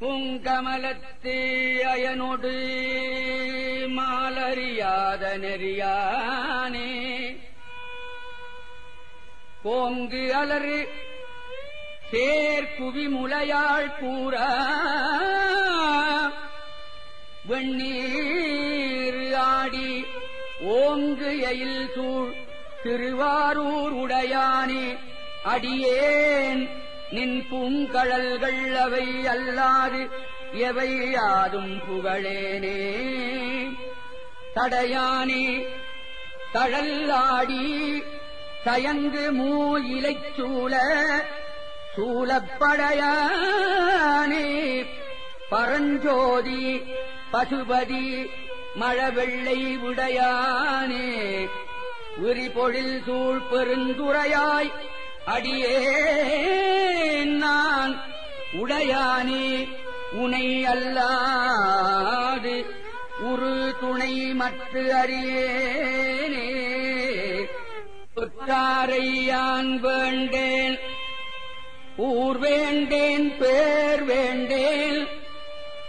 பூங்கமலத்து அயனொடு மாலறியாத நெறியானே. கோங்கு அலறு சேர்குவி முளையாள் கூற வெண்ணீர் ஆடி ஓங்கு எயில் சூழ் திருவாரூர் உடையானே. அடியேன் நின் பூங்கழல்கள் அவை அல்லாது எவை யாதும் புகழேனே. தடையானே தழல்லாடி தயங்கு மூ இலைச் சூழ சூழப்படையானே. பரஞ்சோதி பசுபதி மழவெள்ளை உடையானே. உரிபொழில் சூழ் பெருந்துரையாய் அடியே உடையானே உனை அல்லாது உரு துணை மற்ற அறியேனே. புற்றாரையான் வேண்டேன் ஊர் வேண்டேன் பேர் வேண்டேன்.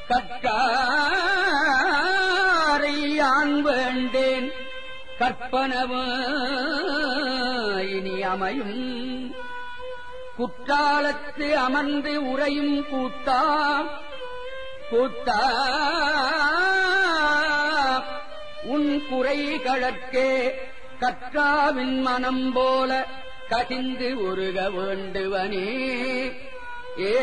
கற்றாரையான் வேண்டேன் கற்பனவு இனி அமையும். குற்றாலத்து அமர்ந்து உரையும் கூத்தா கூத்தா உன் குறை கழற்கே கற்றாவின் மனம் போல கசிந்து உருக வேண்டுவனே. ஏ